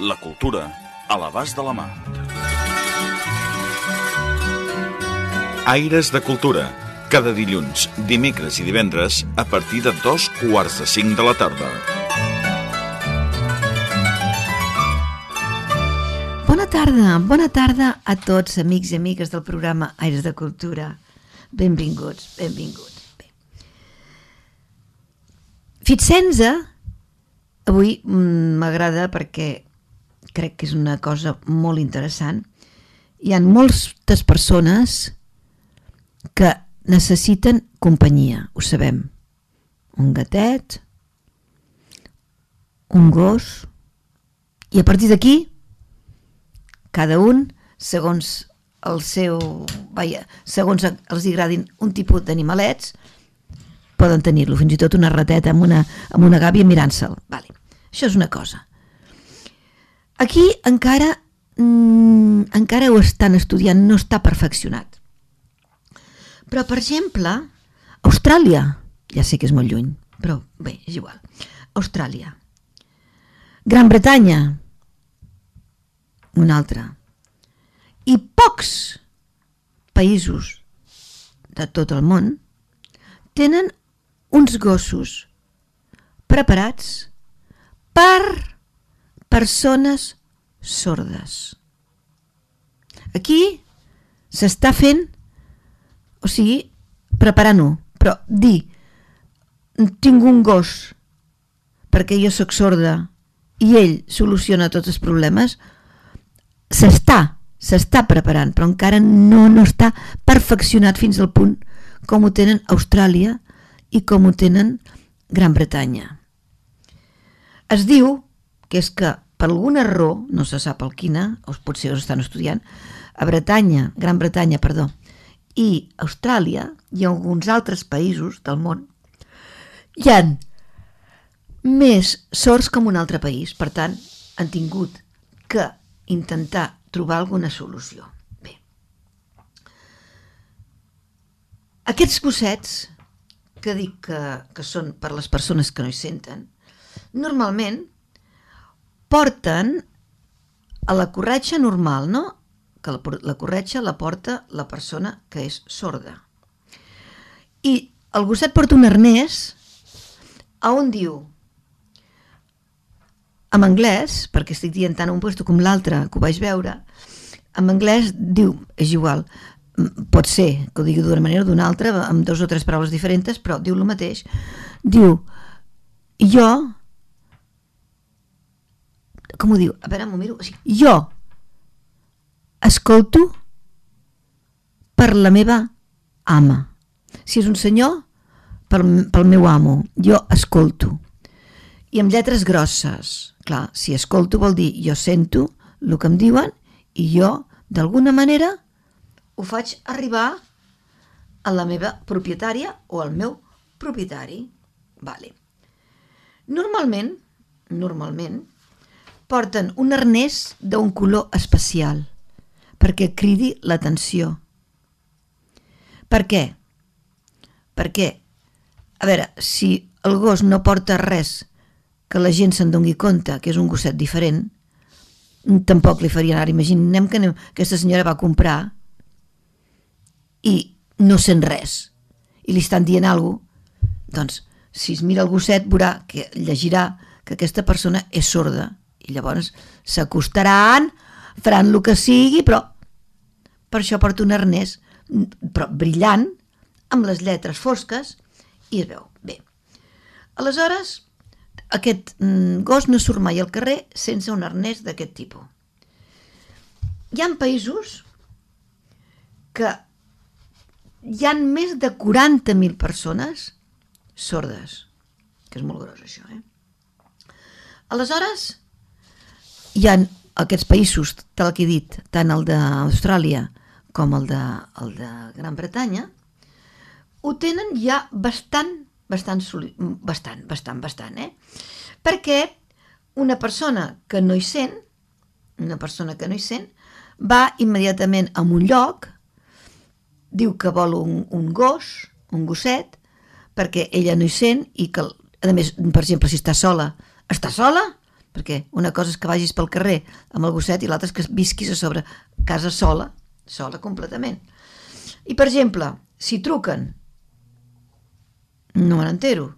La cultura a l'abast de la mà. Aires de Cultura. Cada dilluns, dimecres i divendres a partir de dos quarts de cinc de la tarda. Bona tarda, bona tarda a tots, amics i amigues del programa Aires de Cultura. Benvinguts, benvinguts. Bé. Avui mm, m'agrada perquè crec que és una cosa molt interessant. Hi ha moltes persones que necessiten companyia, ho sabem. Un gatet, un gos, i a partir d'aquí cada un, segons el seu, vaja, segons els agradin un tipus d'animalets, poden tenir-lo, fins i tot una rateta amb una, amb una gàbia mirant-se'l. Vale. Això és una cosa. Aquí encara mm, encara ho estan estudiant, no està perfeccionat. Però, per exemple, Austràlia, ja sé que és molt lluny, però bé, és igual. Austràlia. Gran Bretanya, un altre. I pocs països de tot el món tenen uns gossos preparats per persones sordes. Aquí s'està fent, o sigui, preparant-ho, però dir, tinc un gos perquè jo sóc sorda i ell soluciona tots els problemes, s'està, s'està preparant, però encara no, no està perfeccionat fins al punt com ho tenen Austràlia i com ho tenen Gran Bretanya. Es diu que és que per alguna raó, no se sap el quina, o potser ho estan estudiant, a Bretanya, Gran Bretanya, perdó, i Austràlia i alguns altres països del món hi han més sorts com un altre país. Per tant, han tingut que intentar trobar alguna solució. Bé. Aquests gossets que dic que, que són per les persones que no hi senten, normalment porten a la corretxa normal, no? Que la, la corretxa la porta la persona que és sorda. I el gosset porta un arnès a on diu en anglès, perquè estic dient tant un puesto com l'altre, que ho vaig veure, en anglès diu, és igual, pot ser que ho digui d'una manera o d'una altra, amb dos o tres paraules diferents, però diu el mateix. Diu, jo, com ho diu? A veure, m'ho miro. O sigui, jo escolto per la meva ama. Si és un senyor, pel, pel meu amo. Jo escolto. I amb lletres grosses. Clar, si escolto vol dir jo sento el que em diuen i jo, d'alguna manera, ho faig arribar a la meva propietària o al meu propietari. Vale. Normalment, normalment, porten un arnès d'un color especial perquè cridi l'atenció. Per què? Perquè, a veure, si el gos no porta res que la gent se'n doni compte que és un gosset diferent, tampoc li faria anar. Imaginem que aquesta senyora va comprar i no sent res i li estan dient alguna cosa, doncs si es mira el gosset veurà que llegirà que aquesta persona és sorda i llavors s'acostaran, faran el que sigui, però per això porta un arnès però brillant, amb les lletres fosques i es veu bé. Aleshores, aquest mm, gos no surt mai al carrer sense un arnès d'aquest tipus. Hi ha països que hi han més de 40.000 persones sordes, que és molt gros això, eh? Aleshores, hi han aquests països, tal que he dit, tant el d'Austràlia com el de, el de Gran Bretanya, ho tenen ja bastant, bastant, bastant, bastant, bastant, eh? Perquè una persona que no hi sent, una persona que no hi sent, va immediatament a un lloc, diu que vol un, un gos, un gosset, perquè ella no hi sent i que, a més, per exemple, si està sola, està sola, perquè una cosa és que vagis pel carrer amb el gosset i l'altra és que visquis a sobre casa sola, sola completament. I, per exemple, si truquen, no me n'entero,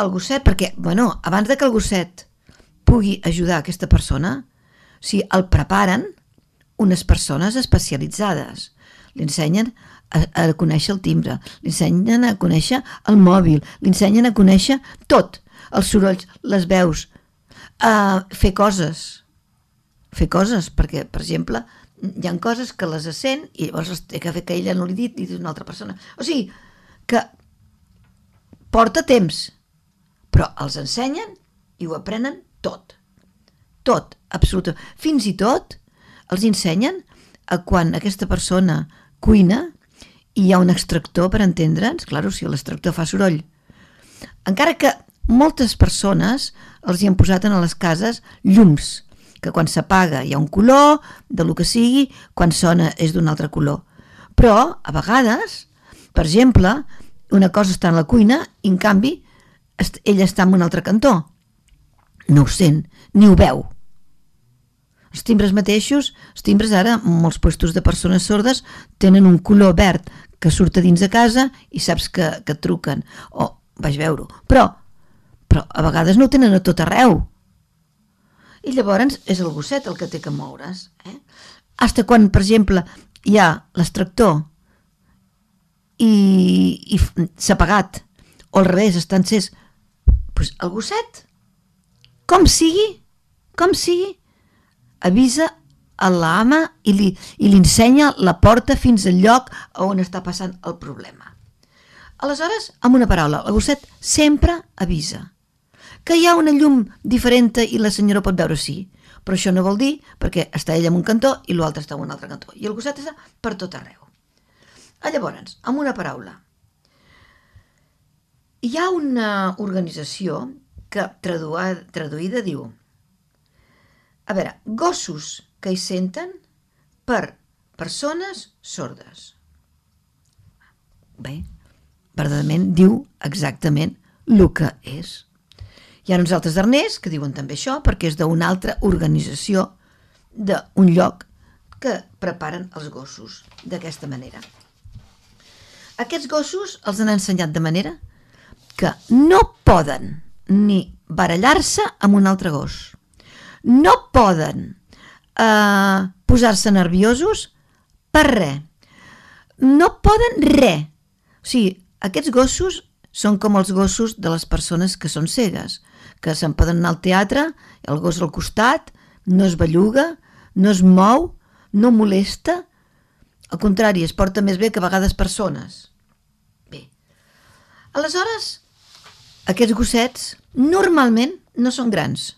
el gosset, perquè, bueno, abans de que el gosset pugui ajudar aquesta persona, si el preparen unes persones especialitzades, li ensenyen a, a conèixer el timbre, li ensenyen a conèixer el mòbil, li ensenyen a conèixer tot, els sorolls, les veus, a fer coses, fer coses, perquè, per exemple, hi han coses que les sent i llavors té que fer que ella no li dit, dit una altra persona. O sigui, que porta temps, però els ensenyen i ho aprenen tot. Tot, absolut. Fins i tot els ensenyen a quan aquesta persona cuina i hi ha un extractor per entendre'ns, clar, si l'extractor fa soroll. Encara que moltes persones els hi han posat en les cases llums, que quan s'apaga hi ha un color, de lo que sigui, quan sona és d'un altre color. Però, a vegades, per exemple, una cosa està en la cuina i, en canvi, ella està en un altre cantó. No ho sent, ni ho veu. Els timbres mateixos, els timbres ara, molts puestos de persones sordes tenen un color verd que surt a dins de casa i saps que, que truquen, o vaig veure-ho. Però però a vegades no ho tenen a tot arreu. I llavors és el gosset el que té que moure's. Eh? Hasta quan, per exemple, hi ha l'extractor i, i s'ha apagat, o al revés, està encès, pues el gosset, com sigui, com sigui, avisa a l'ama i li, i li ensenya la porta fins al lloc on està passant el problema. Aleshores, amb una paraula, el gosset sempre avisa que hi ha una llum diferent i la senyora pot veure sí, però això no vol dir perquè està ella en un cantó i l'altre està en un altre cantó i el gosset està per tot arreu. A llavors, amb una paraula, hi ha una organització que traduïda, traduïda diu a veure, gossos que hi senten per persones sordes. Bé, verdaderament diu exactament el que és. Hi ha uns altres d'Ernest que diuen també això perquè és d'una altra organització d'un lloc que preparen els gossos d'aquesta manera. Aquests gossos els han ensenyat de manera que no poden ni barallar-se amb un altre gos. No poden eh, posar-se nerviosos per res. No poden res. O sigui, aquests gossos són com els gossos de les persones que són cegues que se'n poden anar al teatre, el gos al costat, no es belluga, no es mou, no molesta, al contrari, es porta més bé que a vegades persones. Bé, aleshores, aquests gossets normalment no són grans.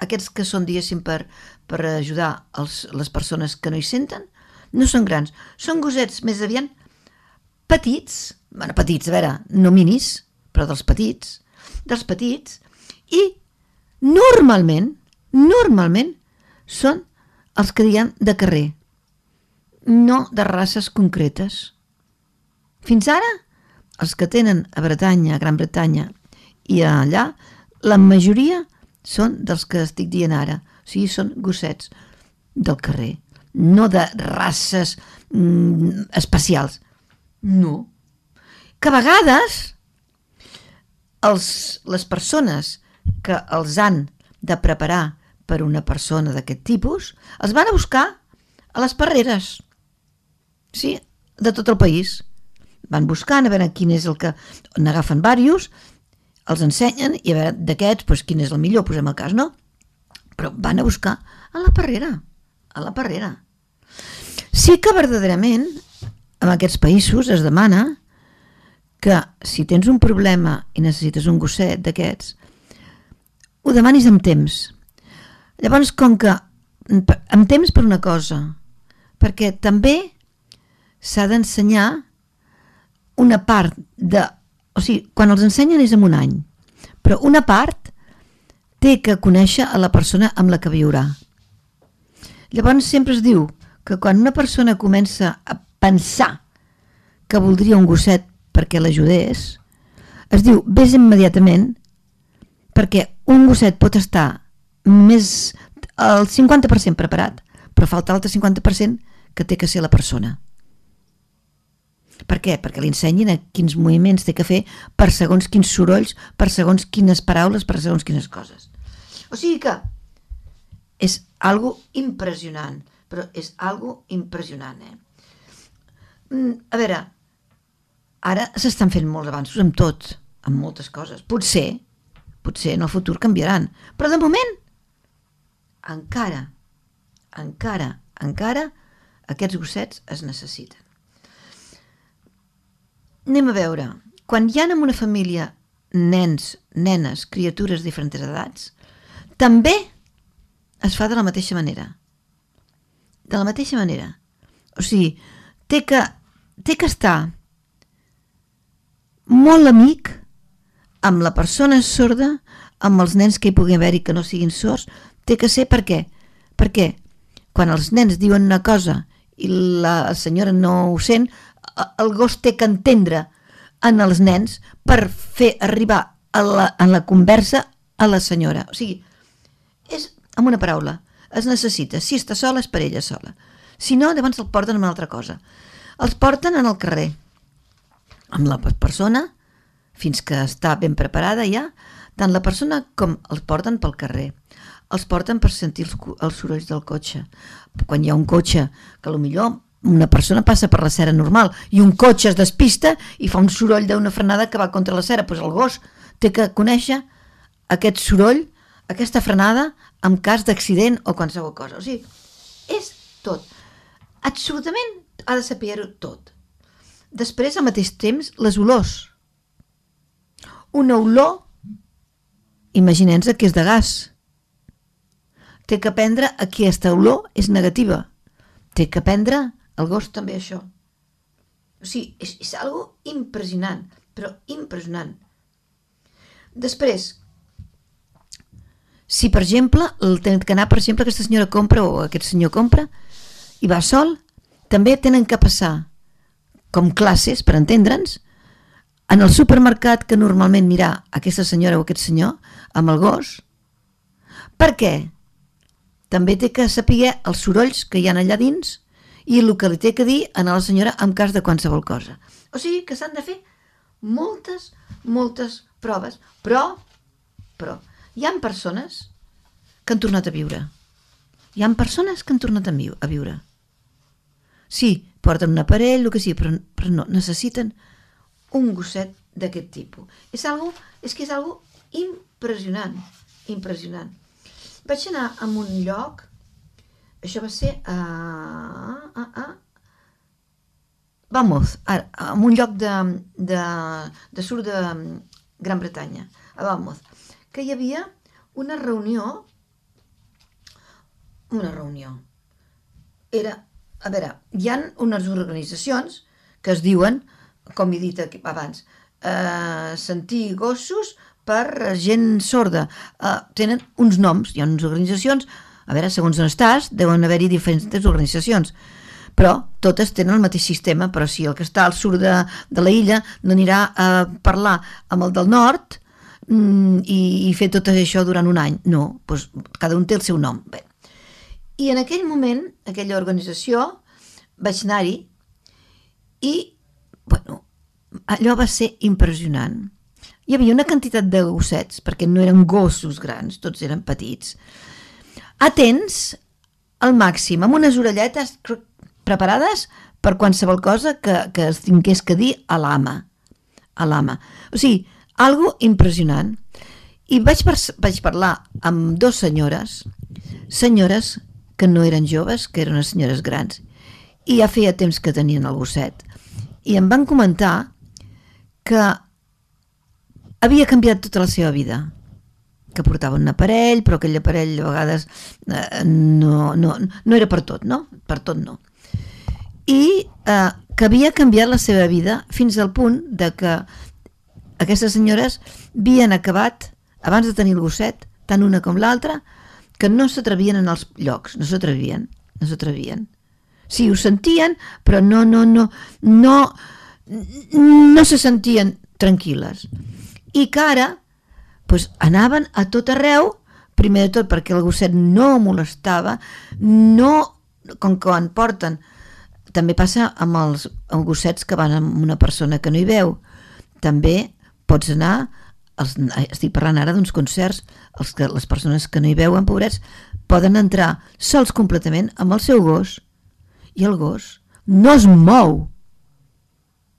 Aquests que són, diguéssim, per, per ajudar els, les persones que no hi senten, no són grans. Són gossets més aviat petits, bueno, petits, a veure, no minis, però dels petits, dels petits, i normalment, normalment, són els que diem de carrer, no de races concretes. Fins ara, els que tenen a Bretanya, a Gran Bretanya i allà, la majoria són dels que estic dient ara, o sigui, són gossets del carrer, no de races mm, especials. No. Que a vegades els, les persones que els han de preparar per una persona d'aquest tipus, els van a buscar a les parreres. Sí, de tot el país. Van buscant a veure quin és el que... N'agafen diversos, els ensenyen i a veure d'aquests doncs, quin és el millor, posem el cas, no? Però van a buscar a la parrera, a la parrera. Sí que verdaderament en aquests països es demana que si tens un problema i necessites un gosset d'aquests, ho demanis amb temps. Llavors, com que amb temps per una cosa, perquè també s'ha d'ensenyar una part de... O sigui, quan els ensenyen és en un any, però una part té que conèixer a la persona amb la que viurà. Llavors sempre es diu que quan una persona comença a pensar que voldria un gosset perquè l'ajudés, es diu vés immediatament perquè un gosset pot estar més el 50% preparat, però falta l'altre 50% que té que ser la persona. Per què? Perquè li ensenyin a quins moviments té que fer per segons quins sorolls, per segons quines paraules, per segons quines coses. O sigui que és algo impressionant, però és algo impressionant. Eh? Mm, a veure, ara s'estan fent molts avanços amb tot, amb moltes coses. Potser, potser en el futur canviaran, però de moment encara, encara, encara aquests gossets es necessiten. Anem a veure, quan hi ha en una família nens, nenes, criatures de diferents edats, també es fa de la mateixa manera. De la mateixa manera. O sigui, té que, té que estar molt amic amb la persona sorda, amb els nens que hi pugui haver-hi que no siguin sords, té que ser per què? Perquè quan els nens diuen una cosa i la senyora no ho sent, el gos té que entendre en els nens per fer arribar a la, en la conversa a la senyora. O sigui, és, amb una paraula, es necessita. Si està sola, és per ella sola. Si no, llavors el porten amb una altra cosa. Els porten en el carrer, amb la persona, fins que està ben preparada ja, tant la persona com els porten pel carrer els porten per sentir els, els sorolls del cotxe. Quan hi ha un cotxe que millor una persona passa per la cera normal i un cotxe es despista i fa un soroll d'una frenada que va contra la cera, doncs el gos té que conèixer aquest soroll, aquesta frenada en cas d'accident o qualsevol cosa. O sigui, és tot. Absolutament ha de saber-ho tot. Després, al mateix temps, les olors. Una olor, imaginem-se que és de gas té que aprendre a qui aquesta olor és negativa. Té que aprendre el gos també això. O sigui, és, és algo impressionant, però impressionant. Després, si per exemple, el que anar, per exemple, aquesta senyora compra o aquest senyor compra i va sol, també tenen que passar com classes, per entendre'ns, en el supermercat que normalment mirar aquesta senyora o aquest senyor amb el gos. Per què? també té que saber els sorolls que hi han allà dins i el que li té que dir a la senyora en cas de qualsevol cosa. O sigui que s'han de fer moltes, moltes proves, però, però, hi han persones que han tornat a viure. Hi han persones que han tornat a, viu a viure. Sí, porten un aparell, el que sigui, però, però no, necessiten un gosset d'aquest tipus. És, algo, és que és algo impressionant, impressionant. Vaig anar a un lloc, això va ser a... a, a Vamos, a, a un lloc de, de, de sur de Gran Bretanya, a Vamos, que hi havia una reunió, una reunió. Era, a veure, hi han unes organitzacions que es diuen, com he dit abans, eh, sentir gossos per gent sorda. Uh, tenen uns noms, hi ha unes organitzacions, a veure, segons on estàs, deuen haver-hi diferents organitzacions, però totes tenen el mateix sistema, però si el que està al sud de, de la illa no anirà a parlar amb el del nord mm, i, i fer tot això durant un any. No, doncs cada un té el seu nom. Bé. I en aquell moment, aquella organització, vaig anar-hi i, bueno, allò va ser impressionant hi havia una quantitat de gossets, perquè no eren gossos grans, tots eren petits, atents al màxim, amb unes orelletes preparades per qualsevol cosa que, que es tingués que dir a l'ama. A l'ama. O sigui, algo impressionant. I vaig, par vaig parlar amb dues senyores, senyores que no eren joves, que eren unes senyores grans, i ja feia temps que tenien el gosset. I em van comentar que havia canviat tota la seva vida. que portava un aparell, però aquell aparell a vegades eh, no, no, no era per tot, no? Per tot no. I eh, que havia canviat la seva vida fins al punt de que aquestes senyores havien acabat, abans de tenir el gosset, tant una com l'altra, que no s'atrevien en els llocs, no s'atrevien, no s'atrevien. Sí, ho sentien, però no, no, no, no, no se sentien tranquil·les. I que ara doncs, anaven a tot arreu, primer de tot perquè el gosset no molestava, no, com que quan porten, també passa amb els amb gossets que van amb una persona que no hi veu, també pots anar, els, estic parlant ara d'uns concerts, els que, les persones que no hi veuen, pobrets, poden entrar sols completament amb el seu gos, i el gos no es mou,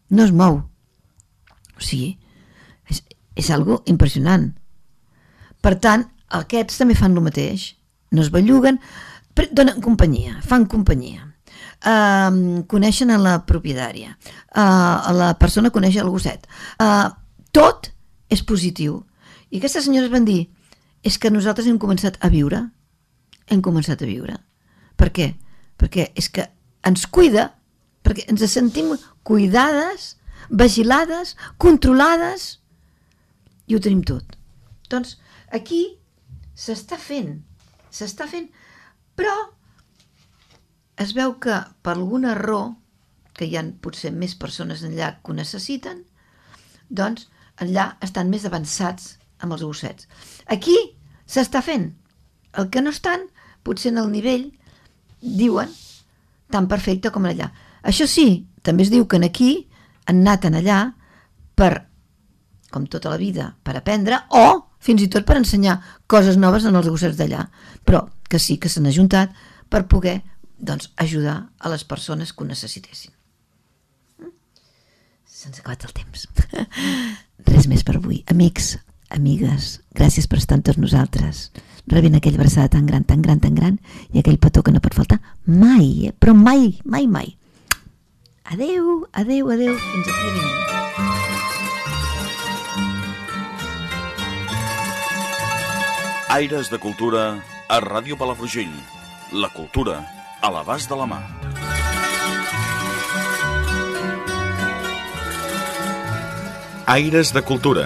no es mou. O sigui, és, és algo impressionant. Per tant, aquests també fan el mateix. No es belluguen, donen companyia, fan companyia. Uh, coneixen a la propietària, uh, a la persona coneix el gosset. Uh, tot és positiu. I aquestes senyores van dir, és que nosaltres hem començat a viure, hem començat a viure. Per què? Perquè és que ens cuida, perquè ens sentim cuidades, vigilades, controlades, i ho tenim tot. Doncs aquí s'està fent, s'està fent, però es veu que per algun error, que hi ha potser més persones enllà que ho necessiten, doncs enllà estan més avançats amb els gossets. Aquí s'està fent. El que no estan, potser en el nivell, diuen, tan perfecte com allà. Això sí, també es diu que en aquí han anat en allà per, com tota la vida, per aprendre o fins i tot per ensenyar coses noves en els gossets d'allà, però que sí que s'han ajuntat per poder doncs, ajudar a les persones que ho necessitessin. Mm? Se'ns ha acabat el temps. Res més per avui. Amics, amigues, gràcies per estar amb nosaltres. Rebent aquell abraçada tan gran, tan gran, tan gran i aquell petó que no pot faltar mai, eh? però mai, mai, mai. Adeu, adeu, adeu, fins aquí vinent. Aires de Cultura a Ràdio Palafrugell. La cultura a l'abast de la mà. Aires de Cultura,